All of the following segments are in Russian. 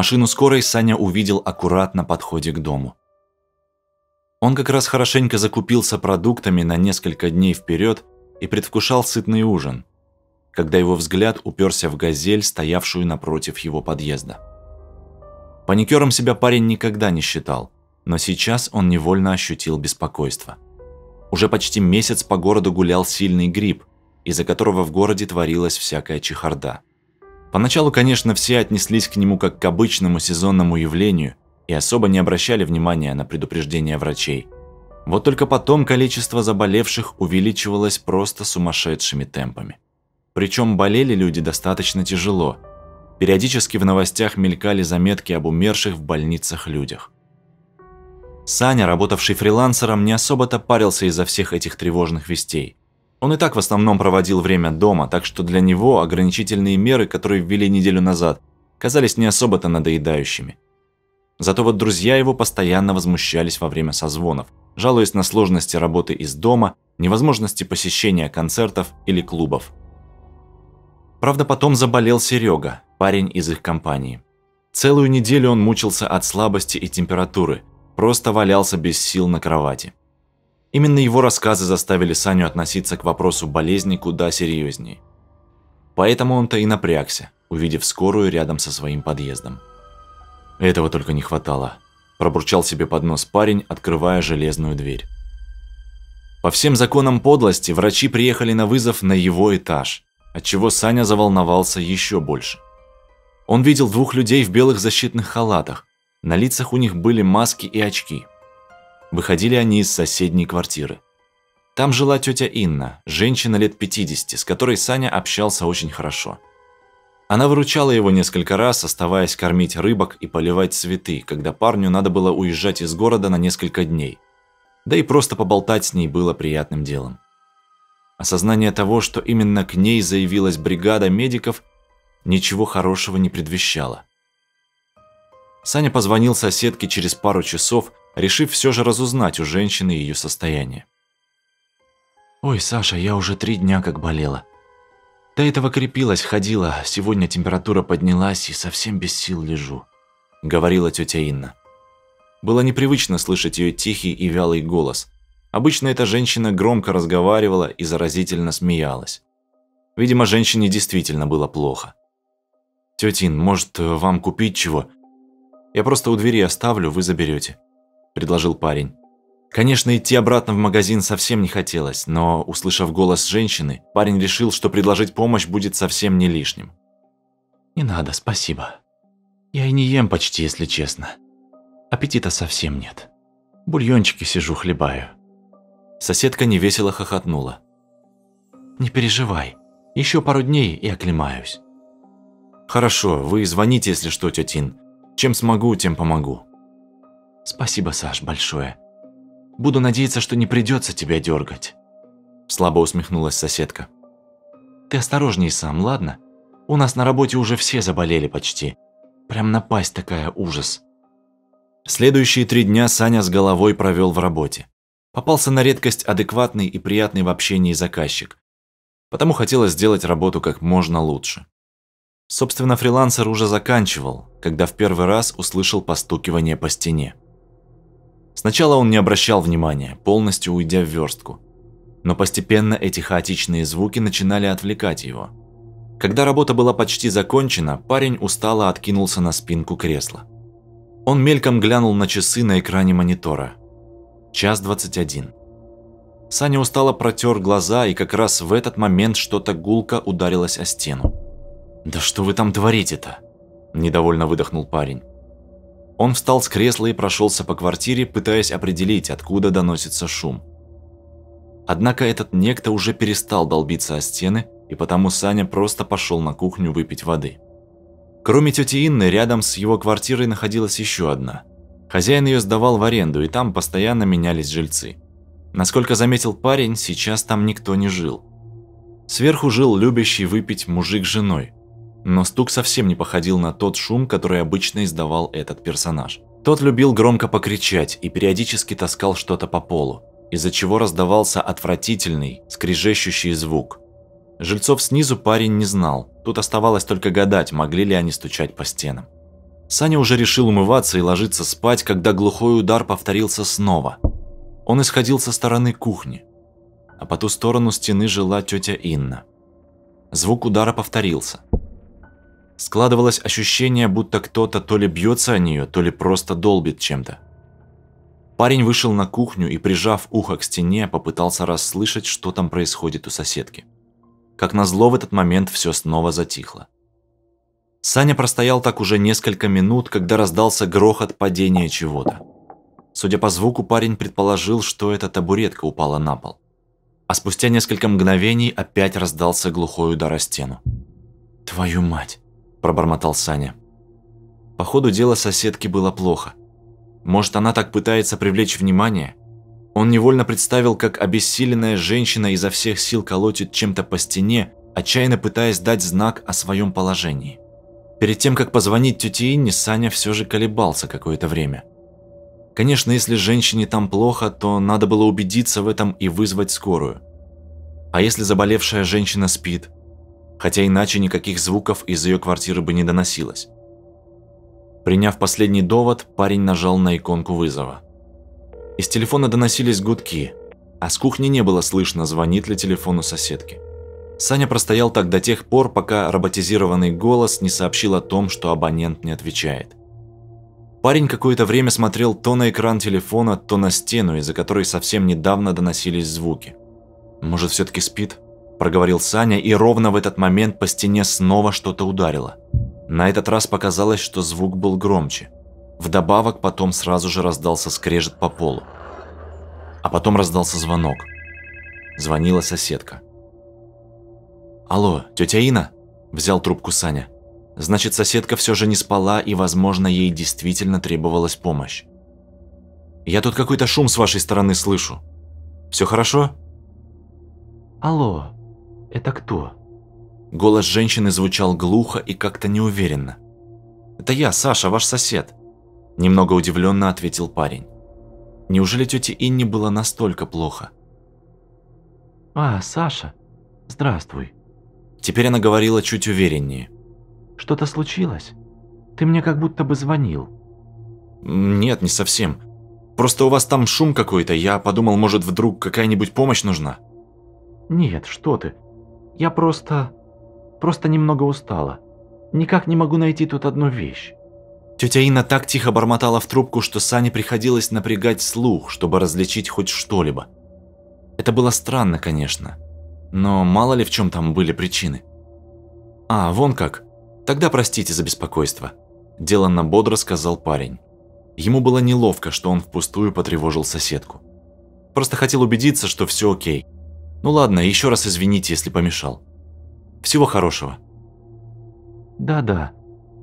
Машину скорой Саня увидел аккуратно подходе к дому. Он как раз хорошенько закупился продуктами на несколько дней вперед и предвкушал сытный ужин, когда его взгляд уперся в газель, стоявшую напротив его подъезда. Паникером себя парень никогда не считал, но сейчас он невольно ощутил беспокойство. Уже почти месяц по городу гулял сильный грипп, из-за которого в городе творилась всякая чехарда. Поначалу, конечно, все отнеслись к нему как к обычному сезонному явлению и особо не обращали внимания на предупреждения врачей. Вот только потом количество заболевших увеличивалось просто сумасшедшими темпами. Причем болели люди достаточно тяжело – Периодически в новостях мелькали заметки об умерших в больницах людях. Саня, работавший фрилансером, не особо-то парился из-за всех этих тревожных вестей. Он и так в основном проводил время дома, так что для него ограничительные меры, которые ввели неделю назад, казались не особо-то надоедающими. Зато вот друзья его постоянно возмущались во время созвонов, жалуясь на сложности работы из дома, невозможности посещения концертов или клубов. Правда, потом заболел Серега, парень из их компании. Целую неделю он мучился от слабости и температуры, просто валялся без сил на кровати. Именно его рассказы заставили Саню относиться к вопросу болезни куда серьезнее. Поэтому он-то и напрягся, увидев скорую рядом со своим подъездом. Этого только не хватало. Пробурчал себе под нос парень, открывая железную дверь. По всем законам подлости врачи приехали на вызов на его этаж, отчего Саня заволновался еще больше. Он видел двух людей в белых защитных халатах, на лицах у них были маски и очки. Выходили они из соседней квартиры. Там жила тетя Инна, женщина лет 50, с которой Саня общался очень хорошо. Она выручала его несколько раз, оставаясь кормить рыбок и поливать цветы, когда парню надо было уезжать из города на несколько дней. Да и просто поболтать с ней было приятным делом. Осознание того, что именно к ней заявилась бригада медиков, ничего хорошего не предвещало. Саня позвонил соседке через пару часов, решив все же разузнать у женщины ее состояние. «Ой, Саша, я уже три дня как болела. До этого крепилась, ходила, сегодня температура поднялась и совсем без сил лежу», – говорила тетя Инна. Было непривычно слышать ее тихий и вялый голос – Обычно эта женщина громко разговаривала и заразительно смеялась. Видимо, женщине действительно было плохо. «Тетин, может, вам купить чего? Я просто у двери оставлю, вы заберете», – предложил парень. Конечно, идти обратно в магазин совсем не хотелось, но, услышав голос женщины, парень решил, что предложить помощь будет совсем не лишним. «Не надо, спасибо. Я и не ем почти, если честно. Аппетита совсем нет. Бульончики сижу, хлебаю. Соседка невесело хохотнула. «Не переживай, еще пару дней и оклемаюсь». «Хорошо, вы звоните, если что, тетин. Чем смогу, тем помогу». «Спасибо, Саш, большое. Буду надеяться, что не придется тебя дергать». Слабо усмехнулась соседка. «Ты осторожней сам, ладно? У нас на работе уже все заболели почти. Прям напасть такая ужас». Следующие три дня Саня с головой провел в работе. Попался на редкость адекватный и приятный в общении заказчик. Потому хотелось сделать работу как можно лучше. Собственно, фрилансер уже заканчивал, когда в первый раз услышал постукивание по стене. Сначала он не обращал внимания, полностью уйдя в верстку. Но постепенно эти хаотичные звуки начинали отвлекать его. Когда работа была почти закончена, парень устало откинулся на спинку кресла. Он мельком глянул на часы на экране монитора. Час 21. Саня устало протер глаза, и как раз в этот момент что-то гулко ударилось о стену. «Да что вы там творите-то?» – недовольно выдохнул парень. Он встал с кресла и прошелся по квартире, пытаясь определить, откуда доносится шум. Однако этот некто уже перестал долбиться о стены, и потому Саня просто пошел на кухню выпить воды. Кроме тети Инны, рядом с его квартирой находилась еще одна – Хозяин ее сдавал в аренду, и там постоянно менялись жильцы. Насколько заметил парень, сейчас там никто не жил. Сверху жил любящий выпить мужик с женой. Но стук совсем не походил на тот шум, который обычно издавал этот персонаж. Тот любил громко покричать и периодически таскал что-то по полу, из-за чего раздавался отвратительный, скрежещущий звук. Жильцов снизу парень не знал, тут оставалось только гадать, могли ли они стучать по стенам. Саня уже решил умываться и ложиться спать, когда глухой удар повторился снова. Он исходил со стороны кухни, а по ту сторону стены жила тетя Инна. Звук удара повторился. Складывалось ощущение, будто кто-то то ли бьется о нее, то ли просто долбит чем-то. Парень вышел на кухню и, прижав ухо к стене, попытался расслышать, что там происходит у соседки. Как назло, в этот момент все снова затихло. Саня простоял так уже несколько минут, когда раздался грохот падения чего-то. Судя по звуку, парень предположил, что эта табуретка упала на пол. А спустя несколько мгновений опять раздался глухой удар о стену. «Твою мать!» – пробормотал Саня. По ходу дела соседке было плохо. Может, она так пытается привлечь внимание? Он невольно представил, как обессиленная женщина изо всех сил колотит чем-то по стене, отчаянно пытаясь дать знак о своем положении. Перед тем, как позвонить тете Инне, Саня все же колебался какое-то время. Конечно, если женщине там плохо, то надо было убедиться в этом и вызвать скорую. А если заболевшая женщина спит? Хотя иначе никаких звуков из ее квартиры бы не доносилось. Приняв последний довод, парень нажал на иконку вызова. Из телефона доносились гудки, а с кухни не было слышно, звонит ли телефону соседки. Саня простоял так до тех пор, пока роботизированный голос не сообщил о том, что абонент не отвечает. Парень какое-то время смотрел то на экран телефона, то на стену, из-за которой совсем недавно доносились звуки. Может, все-таки спит? Проговорил Саня, и ровно в этот момент по стене снова что-то ударило. На этот раз показалось, что звук был громче. Вдобавок потом сразу же раздался скрежет по полу. А потом раздался звонок. Звонила соседка. «Алло, тетя Ина?» – взял трубку Саня. Значит, соседка все же не спала, и, возможно, ей действительно требовалась помощь. «Я тут какой-то шум с вашей стороны слышу. Все хорошо?» «Алло, это кто?» Голос женщины звучал глухо и как-то неуверенно. «Это я, Саша, ваш сосед», – немного удивленно ответил парень. Неужели тете Инне было настолько плохо? «А, Саша, здравствуй». Теперь она говорила чуть увереннее. «Что-то случилось? Ты мне как будто бы звонил». «Нет, не совсем. Просто у вас там шум какой-то, я подумал, может, вдруг какая-нибудь помощь нужна?» «Нет, что ты. Я просто... просто немного устала. Никак не могу найти тут одну вещь. Тетя Инна так тихо бормотала в трубку, что Сане приходилось напрягать слух, чтобы различить хоть что-либо. Это было странно, конечно, но мало ли в чем там были причины. «А, вон как. Тогда простите за беспокойство», – деланно бодро сказал парень. Ему было неловко, что он впустую потревожил соседку. Просто хотел убедиться, что все окей. Ну ладно, еще раз извините, если помешал. Всего хорошего. Да-да.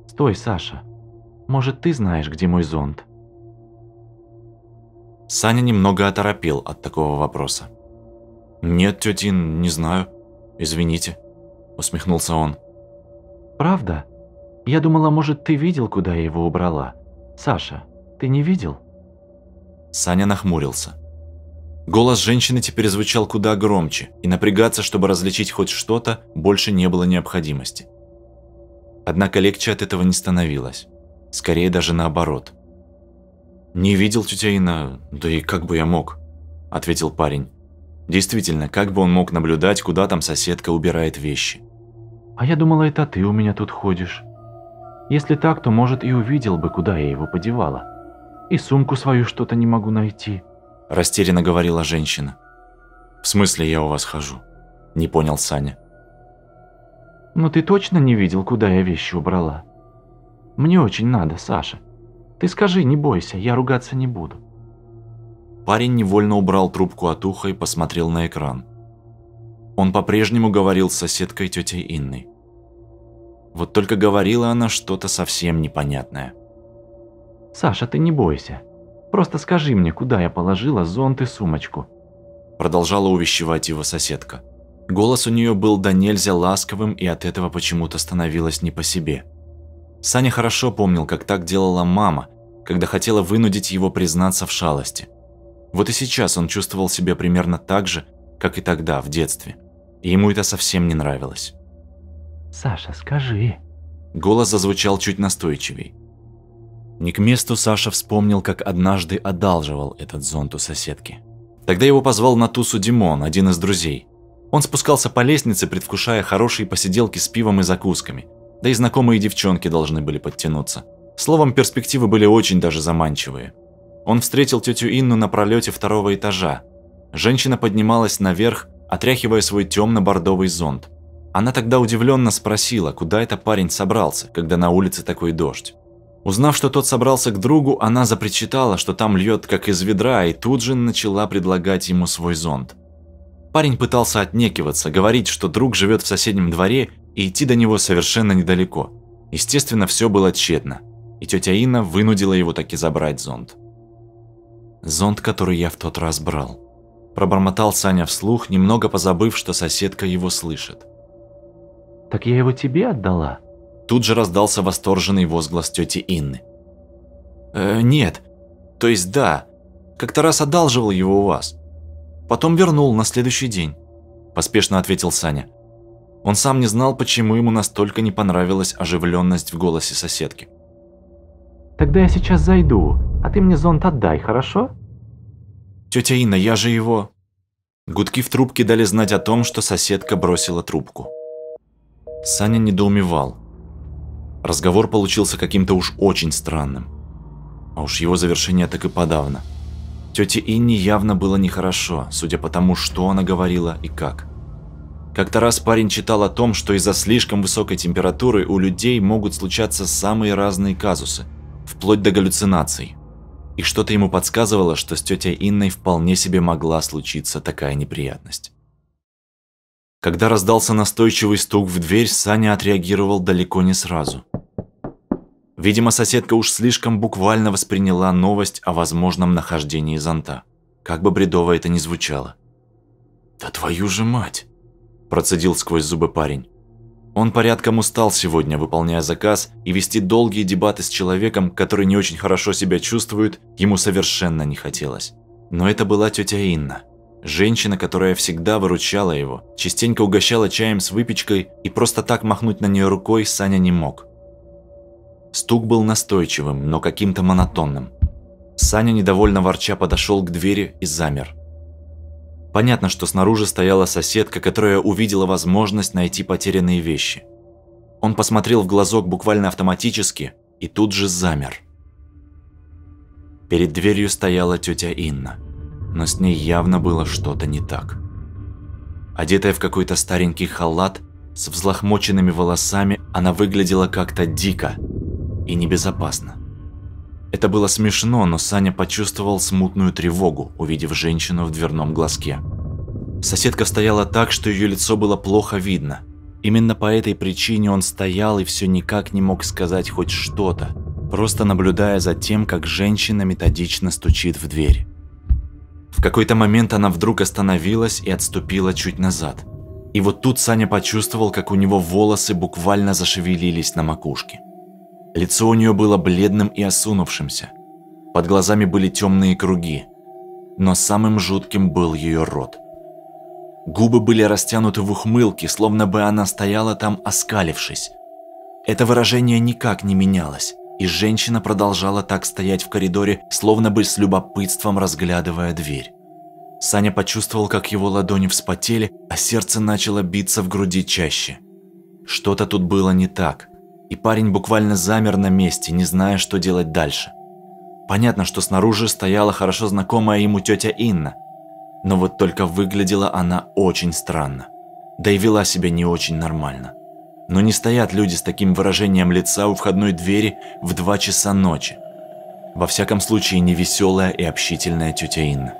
Стой, Саша. Может, ты знаешь, где мой зонт? Саня немного оторопел от такого вопроса. «Нет, тетин, не знаю. Извините», – усмехнулся он. «Правда? Я думала, может, ты видел, куда я его убрала. Саша, ты не видел?» Саня нахмурился. Голос женщины теперь звучал куда громче, и напрягаться, чтобы различить хоть что-то, больше не было необходимости. Однако легче от этого не становилось. Скорее даже наоборот. «Не видел тетя Инна, да и как бы я мог», – ответил парень. Действительно, как бы он мог наблюдать, куда там соседка убирает вещи? «А я думала, это ты у меня тут ходишь. Если так, то, может, и увидел бы, куда я его подевала. И сумку свою что-то не могу найти». – растерянно говорила женщина. «В смысле я у вас хожу?» – не понял Саня. «Ну ты точно не видел, куда я вещи убрала? Мне очень надо, Саша. Ты скажи, не бойся, я ругаться не буду». Парень невольно убрал трубку от уха и посмотрел на экран. Он по-прежнему говорил с соседкой тетей Инной. Вот только говорила она что-то совсем непонятное. «Саша, ты не бойся. Просто скажи мне, куда я положила зонт и сумочку?» Продолжала увещевать его соседка. Голос у нее был до нельзя ласковым и от этого почему-то становилось не по себе. Саня хорошо помнил, как так делала мама, когда хотела вынудить его признаться в шалости. Вот и сейчас он чувствовал себя примерно так же, как и тогда, в детстве. И ему это совсем не нравилось. «Саша, скажи». Голос зазвучал чуть настойчивей. Не к месту Саша вспомнил, как однажды одалживал этот зонт у соседки. Тогда его позвал на тусу Димон, один из друзей. Он спускался по лестнице, предвкушая хорошие посиделки с пивом и закусками. Да и знакомые девчонки должны были подтянуться. Словом, перспективы были очень даже заманчивые. Он встретил тетю Инну на пролете второго этажа. Женщина поднималась наверх, отряхивая свой темно-бордовый зонт. Она тогда удивленно спросила, куда это парень собрался, когда на улице такой дождь. Узнав, что тот собрался к другу, она запричитала, что там льет как из ведра, и тут же начала предлагать ему свой зонт. Парень пытался отнекиваться, говорить, что друг живет в соседнем дворе и идти до него совершенно недалеко. Естественно, все было тщетно, и тетя Инна вынудила его таки забрать зонт. Зонт, который я в тот раз брал. Пробормотал Саня вслух, немного позабыв, что соседка его слышит. «Так я его тебе отдала?» Тут же раздался восторженный возглас тети Инны. «Э, «Нет. То есть да. Как-то раз одалживал его у вас. Потом вернул на следующий день», – поспешно ответил Саня. Он сам не знал, почему ему настолько не понравилась оживленность в голосе соседки. «Тогда я сейчас зайду, а ты мне зонт отдай, хорошо?» «Тетя Инна, я же его...» Гудки в трубке дали знать о том, что соседка бросила трубку. Саня недоумевал. Разговор получился каким-то уж очень странным. А уж его завершение так и подавно. Тете Инне явно было нехорошо, судя по тому, что она говорила и как. Как-то раз парень читал о том, что из-за слишком высокой температуры у людей могут случаться самые разные казусы, вплоть до галлюцинаций. И что-то ему подсказывало, что с тетей Инной вполне себе могла случиться такая неприятность. Когда раздался настойчивый стук в дверь, Саня отреагировал далеко не сразу. Видимо, соседка уж слишком буквально восприняла новость о возможном нахождении зонта. Как бы бредово это ни звучало. «Да твою же мать!» – процедил сквозь зубы парень. Он порядком устал сегодня, выполняя заказ, и вести долгие дебаты с человеком, который не очень хорошо себя чувствует, ему совершенно не хотелось. Но это была тетя Инна. Женщина, которая всегда выручала его, частенько угощала чаем с выпечкой, и просто так махнуть на нее рукой Саня не мог. Стук был настойчивым, но каким-то монотонным. Саня, недовольно ворча, подошел к двери и замер. Понятно, что снаружи стояла соседка, которая увидела возможность найти потерянные вещи. Он посмотрел в глазок буквально автоматически и тут же замер. Перед дверью стояла тетя Инна но с ней явно было что-то не так. Одетая в какой-то старенький халат, с взлохмоченными волосами, она выглядела как-то дико и небезопасно. Это было смешно, но Саня почувствовал смутную тревогу, увидев женщину в дверном глазке. Соседка стояла так, что ее лицо было плохо видно. Именно по этой причине он стоял и все никак не мог сказать хоть что-то, просто наблюдая за тем, как женщина методично стучит в дверь. Какой-то момент она вдруг остановилась и отступила чуть назад. И вот тут Саня почувствовал, как у него волосы буквально зашевелились на макушке. Лицо у нее было бледным и осунувшимся. Под глазами были темные круги. Но самым жутким был ее рот. Губы были растянуты в ухмылке, словно бы она стояла там, оскалившись. Это выражение никак не менялось и женщина продолжала так стоять в коридоре, словно бы с любопытством разглядывая дверь. Саня почувствовал, как его ладони вспотели, а сердце начало биться в груди чаще. Что-то тут было не так, и парень буквально замер на месте, не зная, что делать дальше. Понятно, что снаружи стояла хорошо знакомая ему тетя Инна, но вот только выглядела она очень странно, да и вела себя не очень нормально. Но не стоят люди с таким выражением лица у входной двери в 2 часа ночи. Во всяком случае, не веселая и общительная тетя Инна.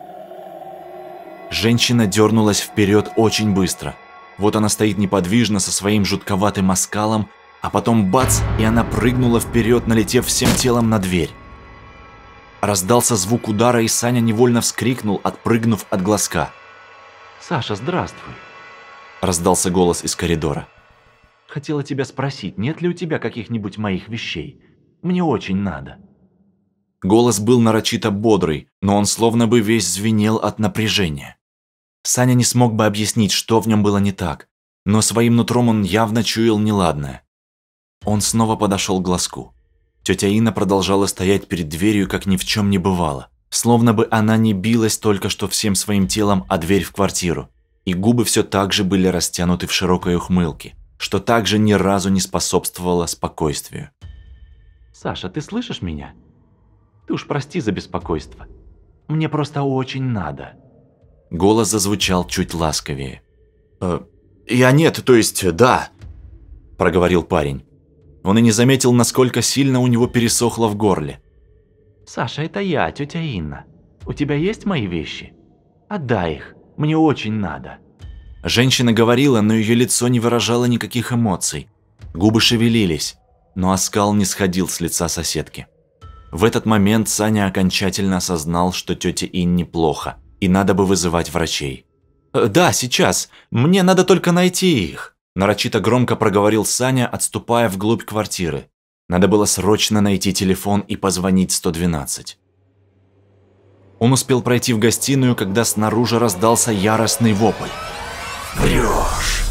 Женщина дернулась вперед очень быстро. Вот она стоит неподвижно со своим жутковатым оскалом, а потом бац, и она прыгнула вперед, налетев всем телом на дверь. Раздался звук удара, и Саня невольно вскрикнул, отпрыгнув от глазка. «Саша, здравствуй!» Раздался голос из коридора. Хотела тебя спросить, нет ли у тебя каких-нибудь моих вещей? Мне очень надо». Голос был нарочито бодрый, но он словно бы весь звенел от напряжения. Саня не смог бы объяснить, что в нем было не так, но своим нутром он явно чуял неладное. Он снова подошел к глазку. Тетя Инна продолжала стоять перед дверью, как ни в чем не бывало. Словно бы она не билась только что всем своим телом о дверь в квартиру. И губы все так же были растянуты в широкой ухмылке, что также ни разу не способствовало спокойствию. «Саша, ты слышишь меня? Ты уж прости за беспокойство. Мне просто очень надо». Голос зазвучал чуть ласковее. «Э, «Я нет, то есть да», – проговорил парень. Он и не заметил, насколько сильно у него пересохло в горле. «Саша, это я, тетя Инна. У тебя есть мои вещи? Отдай их, мне очень надо». Женщина говорила, но ее лицо не выражало никаких эмоций. Губы шевелились, но оскал не сходил с лица соседки. В этот момент Саня окончательно осознал, что тете Инне плохо, и надо бы вызывать врачей. «Э, «Да, сейчас. Мне надо только найти их», – нарочито громко проговорил Саня, отступая вглубь квартиры. Надо было срочно найти телефон и позвонить 112. Он успел пройти в гостиную, когда снаружи раздался яростный вопль. «Врешь!»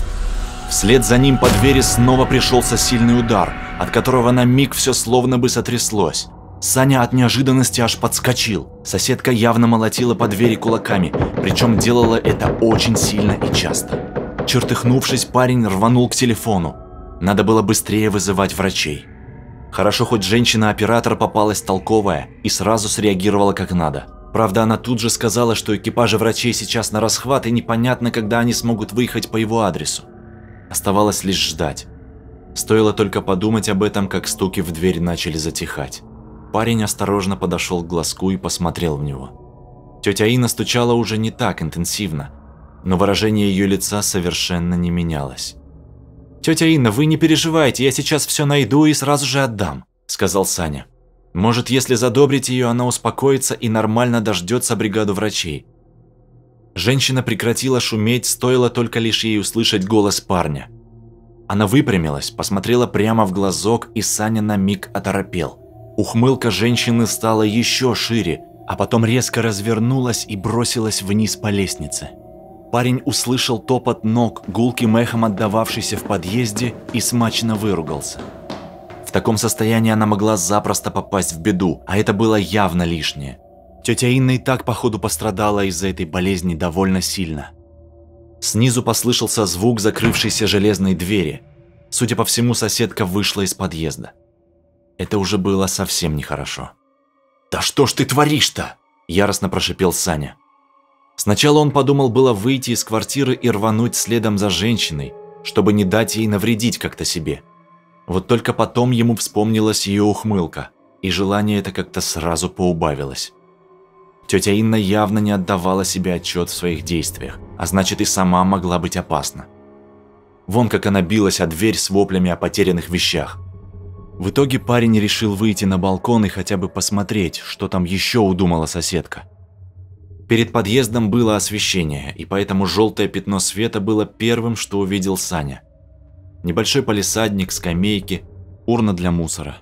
Вслед за ним по двери снова пришелся сильный удар, от которого на миг все словно бы сотряслось. Саня от неожиданности аж подскочил. Соседка явно молотила по двери кулаками, причем делала это очень сильно и часто. Чертыхнувшись, парень рванул к телефону. Надо было быстрее вызывать врачей. Хорошо, хоть женщина-оператор попалась толковая и сразу среагировала как надо. Правда, она тут же сказала, что экипажи врачей сейчас на расхват и непонятно, когда они смогут выехать по его адресу. Оставалось лишь ждать. Стоило только подумать об этом, как стуки в дверь начали затихать. Парень осторожно подошел к глазку и посмотрел в него. Тетя Ина стучала уже не так интенсивно, но выражение ее лица совершенно не менялось. «Тетя Инна, вы не переживайте, я сейчас все найду и сразу же отдам», – сказал Саня. «Может, если задобрить ее, она успокоится и нормально дождется бригаду врачей». Женщина прекратила шуметь, стоило только лишь ей услышать голос парня. Она выпрямилась, посмотрела прямо в глазок, и Саня на миг оторопел – Ухмылка женщины стала еще шире, а потом резко развернулась и бросилась вниз по лестнице. Парень услышал топот ног, гулким эхом отдававшийся в подъезде, и смачно выругался. В таком состоянии она могла запросто попасть в беду, а это было явно лишнее. Тетя Инна и так, походу, пострадала из-за этой болезни довольно сильно. Снизу послышался звук закрывшейся железной двери. Судя по всему, соседка вышла из подъезда. Это уже было совсем нехорошо. «Да что ж ты творишь-то?» – яростно прошипел Саня. Сначала он подумал было выйти из квартиры и рвануть следом за женщиной, чтобы не дать ей навредить как-то себе. Вот только потом ему вспомнилась ее ухмылка, и желание это как-то сразу поубавилось. Тетя Инна явно не отдавала себе отчет в своих действиях, а значит и сама могла быть опасна. Вон как она билась о дверь с воплями о потерянных вещах. В итоге парень решил выйти на балкон и хотя бы посмотреть, что там еще удумала соседка. Перед подъездом было освещение, и поэтому желтое пятно света было первым, что увидел Саня. Небольшой палисадник, скамейки, урна для мусора.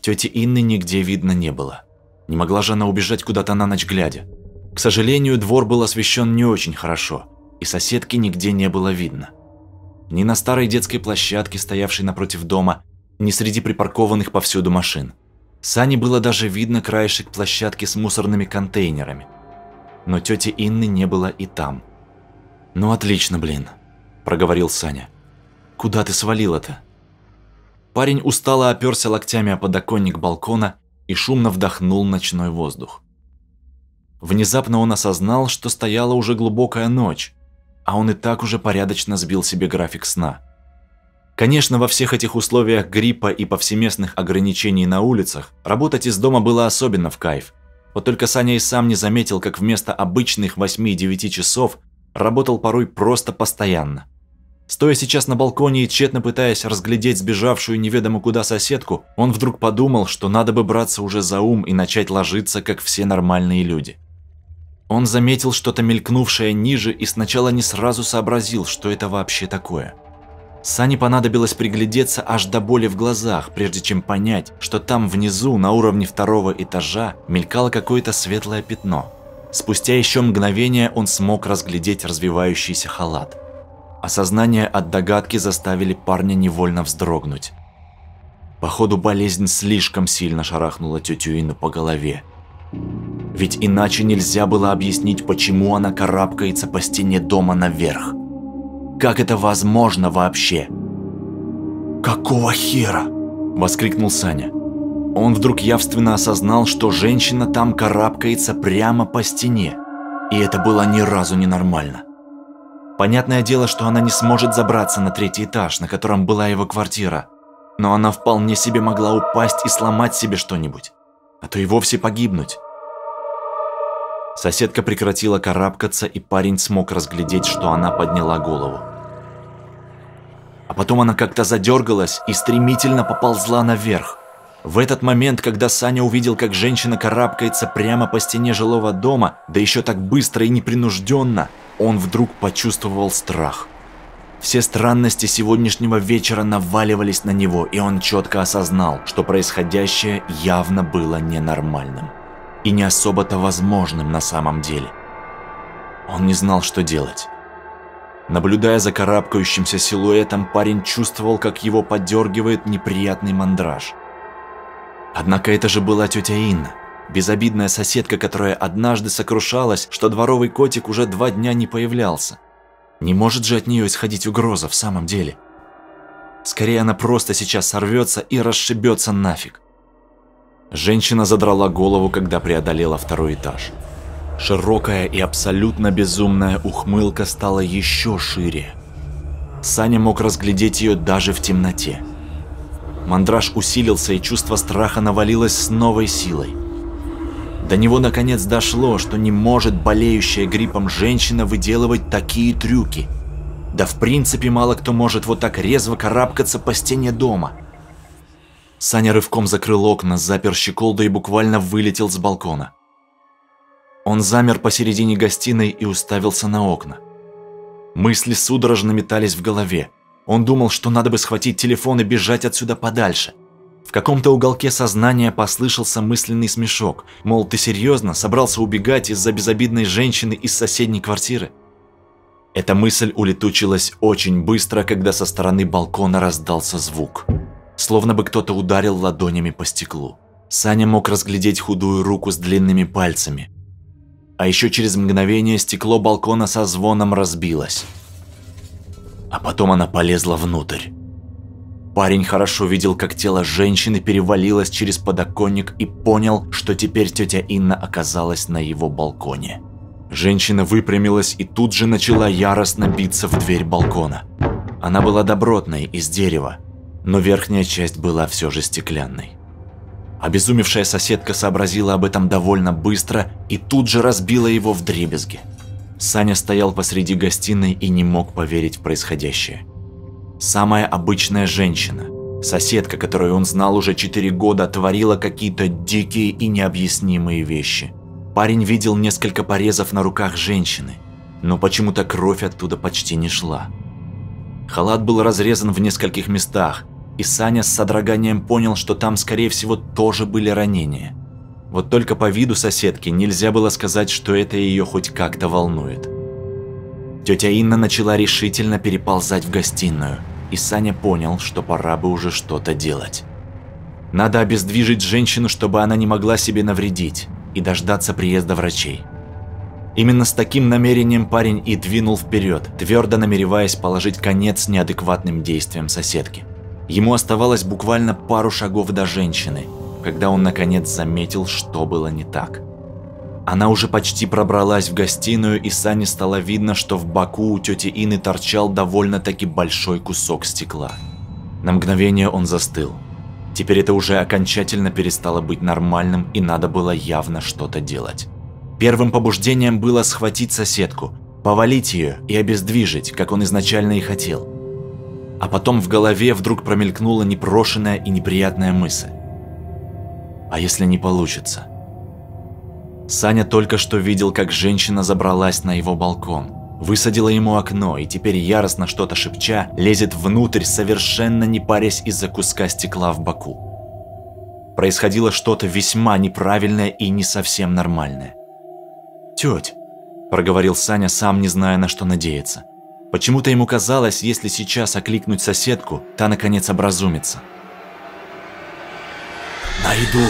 Тети Инны нигде видно не было. Не могла же она убежать куда-то на ночь глядя. К сожалению, двор был освещен не очень хорошо, и соседки нигде не было видно. Ни на старой детской площадке, стоявшей напротив дома, ни среди припаркованных повсюду машин. Сане было даже видно краешек площадки с мусорными контейнерами. Но тети Инны не было и там. «Ну отлично, блин», – проговорил Саня. «Куда ты свалила-то?» Парень устало оперся локтями о подоконник балкона и шумно вдохнул ночной воздух. Внезапно он осознал, что стояла уже глубокая ночь, а он и так уже порядочно сбил себе график сна – Конечно, во всех этих условиях гриппа и повсеместных ограничений на улицах работать из дома было особенно в кайф. Вот только Саня и сам не заметил, как вместо обычных 8-9 часов работал порой просто постоянно. Стоя сейчас на балконе и тщетно пытаясь разглядеть сбежавшую неведомо куда соседку, он вдруг подумал, что надо бы браться уже за ум и начать ложиться, как все нормальные люди. Он заметил что-то мелькнувшее ниже и сначала не сразу сообразил, что это вообще такое – Сане понадобилось приглядеться аж до боли в глазах, прежде чем понять, что там внизу, на уровне второго этажа, мелькало какое-то светлое пятно. Спустя еще мгновение он смог разглядеть развивающийся халат. Осознание от догадки заставили парня невольно вздрогнуть. Походу, болезнь слишком сильно шарахнула тетю Инну по голове. Ведь иначе нельзя было объяснить, почему она карабкается по стене дома наверх. Как это возможно вообще? «Какого хера?» – воскликнул Саня. Он вдруг явственно осознал, что женщина там карабкается прямо по стене. И это было ни разу не нормально. Понятное дело, что она не сможет забраться на третий этаж, на котором была его квартира. Но она вполне себе могла упасть и сломать себе что-нибудь. А то и вовсе погибнуть. Соседка прекратила карабкаться, и парень смог разглядеть, что она подняла голову. А потом она как-то задергалась и стремительно поползла наверх. В этот момент, когда Саня увидел, как женщина карабкается прямо по стене жилого дома, да еще так быстро и непринужденно, он вдруг почувствовал страх. Все странности сегодняшнего вечера наваливались на него, и он четко осознал, что происходящее явно было ненормальным и не особо-то возможным на самом деле. Он не знал, что делать. Наблюдая за карабкающимся силуэтом, парень чувствовал, как его подергивает неприятный мандраж. Однако это же была тетя Инна, безобидная соседка, которая однажды сокрушалась, что дворовый котик уже два дня не появлялся. Не может же от нее исходить угроза в самом деле. Скорее она просто сейчас сорвется и расшибется нафиг. Женщина задрала голову, когда преодолела второй этаж. Широкая и абсолютно безумная ухмылка стала еще шире. Саня мог разглядеть ее даже в темноте. Мандраж усилился, и чувство страха навалилось с новой силой. До него наконец дошло, что не может болеющая гриппом женщина выделывать такие трюки. Да в принципе мало кто может вот так резво карабкаться по стене дома. Саня рывком закрыл окна, запер щеколду и буквально вылетел с балкона. Он замер посередине гостиной и уставился на окна. Мысли судорожно метались в голове. Он думал, что надо бы схватить телефон и бежать отсюда подальше. В каком-то уголке сознания послышался мысленный смешок, мол, ты серьезно собрался убегать из-за безобидной женщины из соседней квартиры? Эта мысль улетучилась очень быстро, когда со стороны балкона раздался звук словно бы кто-то ударил ладонями по стеклу. Саня мог разглядеть худую руку с длинными пальцами. А еще через мгновение стекло балкона со звоном разбилось. А потом она полезла внутрь. Парень хорошо видел, как тело женщины перевалилось через подоконник и понял, что теперь тетя Инна оказалась на его балконе. Женщина выпрямилась и тут же начала яростно биться в дверь балкона. Она была добротной, из дерева, но верхняя часть была все же стеклянной. Обезумевшая соседка сообразила об этом довольно быстро и тут же разбила его в дребезги. Саня стоял посреди гостиной и не мог поверить в происходящее. Самая обычная женщина, соседка, которую он знал уже 4 года, творила какие-то дикие и необъяснимые вещи. Парень видел несколько порезов на руках женщины, но почему-то кровь оттуда почти не шла. Халат был разрезан в нескольких местах, и Саня с содроганием понял, что там, скорее всего, тоже были ранения. Вот только по виду соседки нельзя было сказать, что это ее хоть как-то волнует. Тетя Инна начала решительно переползать в гостиную, и Саня понял, что пора бы уже что-то делать. Надо обездвижить женщину, чтобы она не могла себе навредить, и дождаться приезда врачей. Именно с таким намерением парень и двинул вперед, твердо намереваясь положить конец неадекватным действиям соседки. Ему оставалось буквально пару шагов до женщины, когда он наконец заметил, что было не так. Она уже почти пробралась в гостиную, и Сане стало видно, что в боку у тети Ины торчал довольно-таки большой кусок стекла. На мгновение он застыл. Теперь это уже окончательно перестало быть нормальным, и надо было явно что-то делать. Первым побуждением было схватить соседку, повалить ее и обездвижить, как он изначально и хотел. А потом в голове вдруг промелькнула непрошенная и неприятная мысль. А если не получится? Саня только что видел, как женщина забралась на его балкон, высадила ему окно и теперь яростно что-то шепча лезет внутрь, совершенно не парясь из-за куска стекла в боку. Происходило что-то весьма неправильное и не совсем нормальное. «Теть», – проговорил Саня, сам не зная, на что надеяться. Почему-то ему казалось, если сейчас окликнуть соседку, та наконец образумится. найду!»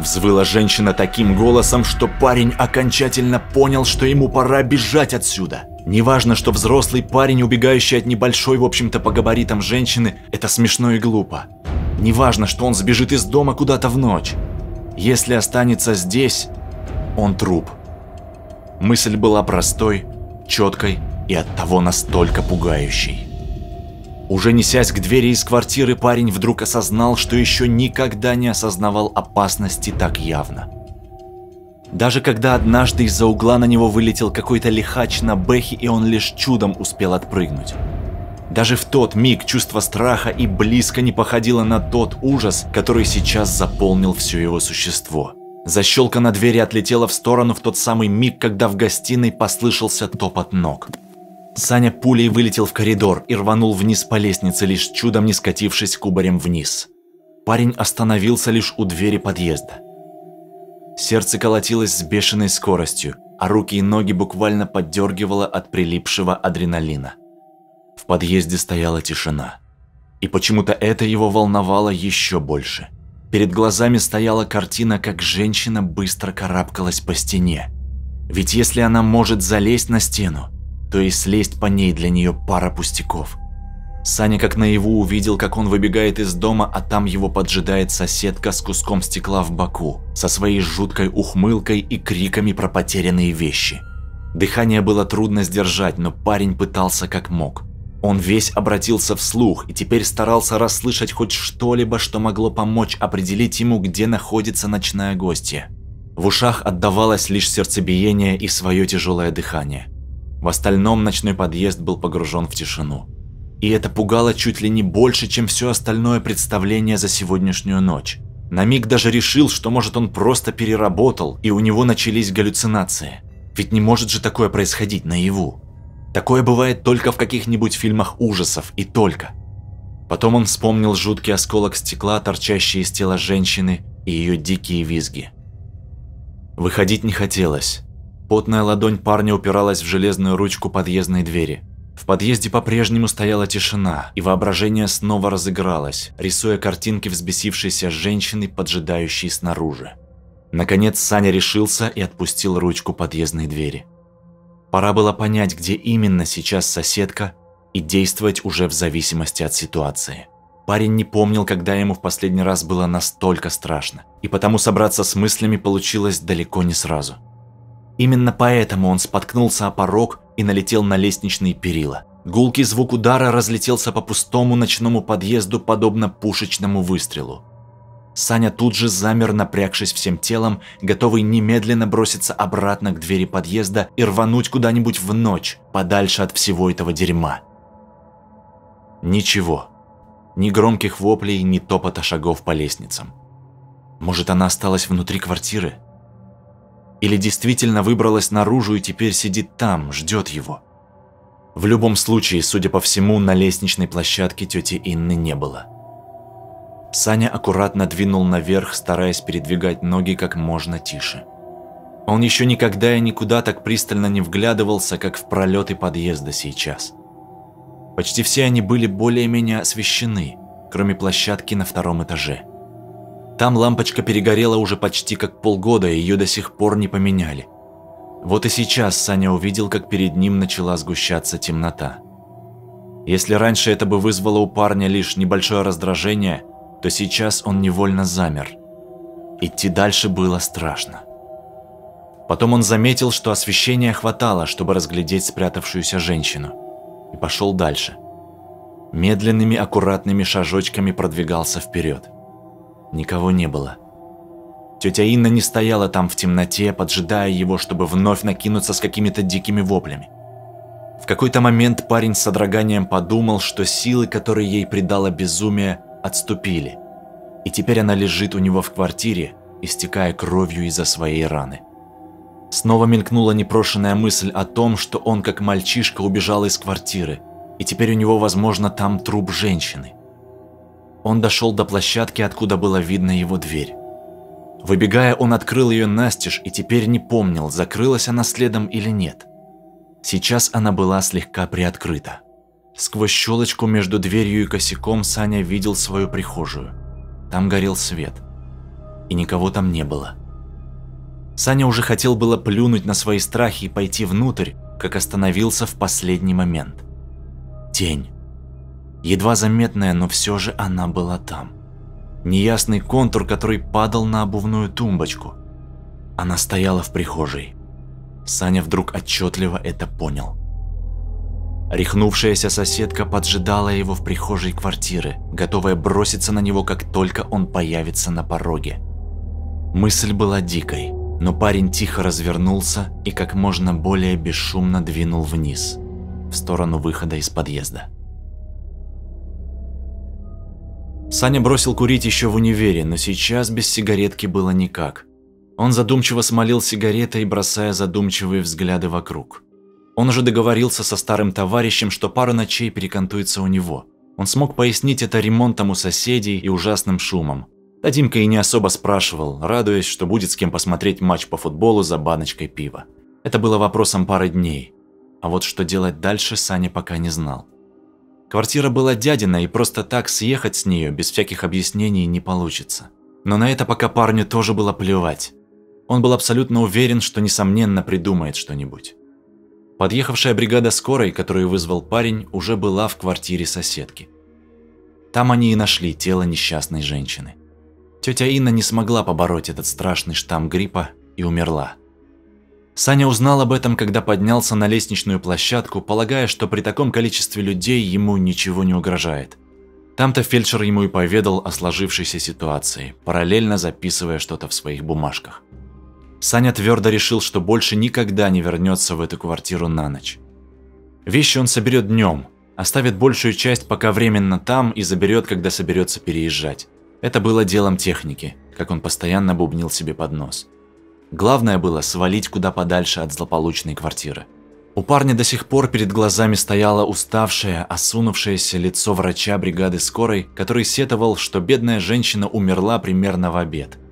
Взвыла женщина таким голосом, что парень окончательно понял, что ему пора бежать отсюда. Неважно, что взрослый парень, убегающий от небольшой, в общем-то, по габаритам женщины, это смешно и глупо. Неважно, что он сбежит из дома куда-то в ночь. Если останется здесь, он труп. Мысль была простой, четкой и оттого настолько пугающей. Уже несясь к двери из квартиры, парень вдруг осознал, что еще никогда не осознавал опасности так явно. Даже когда однажды из-за угла на него вылетел какой-то лихач на бэхе, и он лишь чудом успел отпрыгнуть. Даже в тот миг чувство страха и близко не походило на тот ужас, который сейчас заполнил все его существо. Защелка на двери отлетела в сторону в тот самый миг, когда в гостиной послышался топот ног. Саня пулей вылетел в коридор и рванул вниз по лестнице, лишь чудом не скатившись кубарем вниз. Парень остановился лишь у двери подъезда. Сердце колотилось с бешеной скоростью, а руки и ноги буквально поддергивало от прилипшего адреналина. В подъезде стояла тишина. И почему-то это его волновало еще больше. Перед глазами стояла картина, как женщина быстро карабкалась по стене. Ведь если она может залезть на стену, то и слезть по ней для нее пара пустяков. Саня как наяву увидел, как он выбегает из дома, а там его поджидает соседка с куском стекла в боку, со своей жуткой ухмылкой и криками про потерянные вещи. Дыхание было трудно сдержать, но парень пытался как мог. Он весь обратился вслух и теперь старался расслышать хоть что-либо, что могло помочь определить ему, где находится ночная гостья. В ушах отдавалось лишь сердцебиение и свое тяжелое дыхание. В остальном ночной подъезд был погружен в тишину. И это пугало чуть ли не больше, чем все остальное представление за сегодняшнюю ночь. На миг даже решил, что может он просто переработал, и у него начались галлюцинации. Ведь не может же такое происходить наяву. Такое бывает только в каких-нибудь фильмах ужасов, и только. Потом он вспомнил жуткий осколок стекла, торчащий из тела женщины, и ее дикие визги. Выходить не хотелось. Потная ладонь парня упиралась в железную ручку подъездной двери. В подъезде по-прежнему стояла тишина, и воображение снова разыгралось, рисуя картинки взбесившейся женщины, поджидающей снаружи. Наконец Саня решился и отпустил ручку подъездной двери. Пора было понять, где именно сейчас соседка, и действовать уже в зависимости от ситуации. Парень не помнил, когда ему в последний раз было настолько страшно, и потому собраться с мыслями получилось далеко не сразу. Именно поэтому он споткнулся о порог и налетел на лестничные перила. Гулкий звук удара разлетелся по пустому ночному подъезду, подобно пушечному выстрелу. Саня тут же замер, напрягшись всем телом, готовый немедленно броситься обратно к двери подъезда и рвануть куда-нибудь в ночь, подальше от всего этого дерьма. Ничего. Ни громких воплей, ни топота шагов по лестницам. Может, она осталась внутри квартиры? Или действительно выбралась наружу и теперь сидит там, ждет его. В любом случае, судя по всему, на лестничной площадке тети Инны не было. Саня аккуратно двинул наверх, стараясь передвигать ноги как можно тише. Он еще никогда и никуда так пристально не вглядывался, как в пролеты подъезда сейчас. Почти все они были более-менее освещены, кроме площадки на втором этаже. Там лампочка перегорела уже почти как полгода, и ее до сих пор не поменяли. Вот и сейчас Саня увидел, как перед ним начала сгущаться темнота. Если раньше это бы вызвало у парня лишь небольшое раздражение, то сейчас он невольно замер. Идти дальше было страшно. Потом он заметил, что освещения хватало, чтобы разглядеть спрятавшуюся женщину, и пошел дальше. Медленными аккуратными шажочками продвигался вперед. Никого не было. Тетя Инна не стояла там в темноте, поджидая его, чтобы вновь накинуться с какими-то дикими воплями. В какой-то момент парень с содроганием подумал, что силы, которые ей придало безумие, отступили. И теперь она лежит у него в квартире, истекая кровью из-за своей раны. Снова мелькнула непрошенная мысль о том, что он как мальчишка убежал из квартиры, и теперь у него, возможно, там труп женщины. Он дошел до площадки, откуда было видно его дверь. Выбегая, он открыл ее настежь и теперь не помнил, закрылась она следом или нет. Сейчас она была слегка приоткрыта. Сквозь щелочку между дверью и косяком Саня видел свою прихожую. Там горел свет. и никого там не было. Саня уже хотел было плюнуть на свои страхи и пойти внутрь, как остановился в последний момент. Тень. Едва заметная, но все же она была там. Неясный контур, который падал на обувную тумбочку. Она стояла в прихожей. Саня вдруг отчетливо это понял. Рехнувшаяся соседка поджидала его в прихожей квартиры, готовая броситься на него, как только он появится на пороге. Мысль была дикой, но парень тихо развернулся и как можно более бесшумно двинул вниз, в сторону выхода из подъезда. Саня бросил курить еще в универе, но сейчас без сигаретки было никак. Он задумчиво смолил сигаретой, бросая задумчивые взгляды вокруг. Он уже договорился со старым товарищем, что пара ночей перекантуется у него. Он смог пояснить это ремонтом у соседей и ужасным шумом. А Димка и не особо спрашивал, радуясь, что будет с кем посмотреть матч по футболу за баночкой пива. Это было вопросом пары дней. А вот что делать дальше, Саня пока не знал. Квартира была дядина, и просто так съехать с нее без всяких объяснений не получится. Но на это пока парню тоже было плевать. Он был абсолютно уверен, что несомненно придумает что-нибудь. Подъехавшая бригада скорой, которую вызвал парень, уже была в квартире соседки. Там они и нашли тело несчастной женщины. Тетя Инна не смогла побороть этот страшный штамм гриппа и умерла. Саня узнал об этом, когда поднялся на лестничную площадку, полагая, что при таком количестве людей ему ничего не угрожает. Там-то фельдшер ему и поведал о сложившейся ситуации, параллельно записывая что-то в своих бумажках. Саня твердо решил, что больше никогда не вернется в эту квартиру на ночь. Вещи он соберет днем, оставит большую часть пока временно там и заберет, когда соберется переезжать. Это было делом техники, как он постоянно бубнил себе под нос. Главное было свалить куда подальше от злополучной квартиры. У парня до сих пор перед глазами стояло уставшее, осунувшееся лицо врача бригады скорой, который сетовал, что бедная женщина умерла примерно в обед –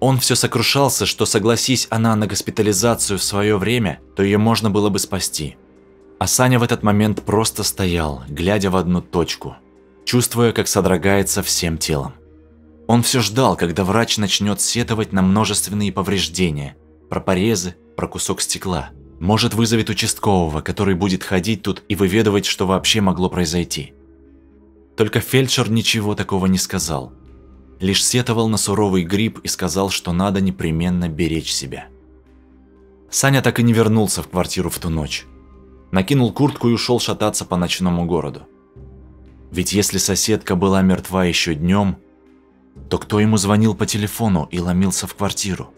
он все сокрушался, что согласись она на госпитализацию в свое время, то ее можно было бы спасти. А Саня в этот момент просто стоял, глядя в одну точку, чувствуя, как содрогается всем телом. Он все ждал, когда врач начнет сетовать на множественные повреждения, про порезы, про кусок стекла. Может, вызовет участкового, который будет ходить тут и выведывать, что вообще могло произойти. Только фельдшер ничего такого не сказал – лишь сетовал на суровый грипп и сказал, что надо непременно беречь себя. Саня так и не вернулся в квартиру в ту ночь. Накинул куртку и ушел шататься по ночному городу. Ведь если соседка была мертва еще днем, то кто ему звонил по телефону и ломился в квартиру?